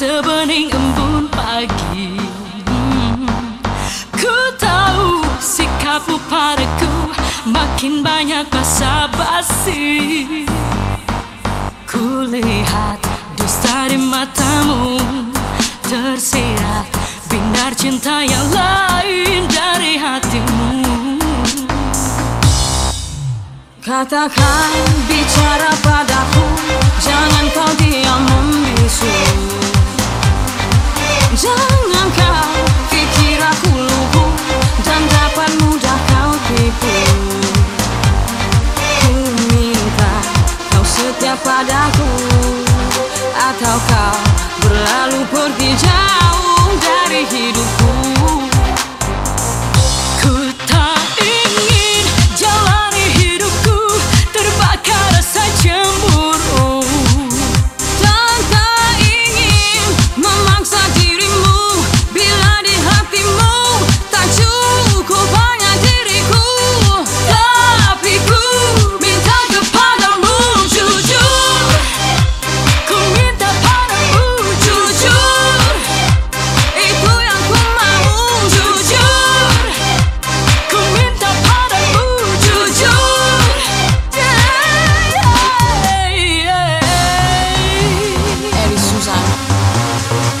sebening embun pagi. Hmm. Ku tahu sikapmu padaku Makin banyak basa-basi Ku lihat dusta di matamu Tersirat binar cinta yang lain dari hatimu. Katakan bicara padaku Jangan kau padaku Atau kau berlalu pergi jauh dari hidupku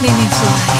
minutes life.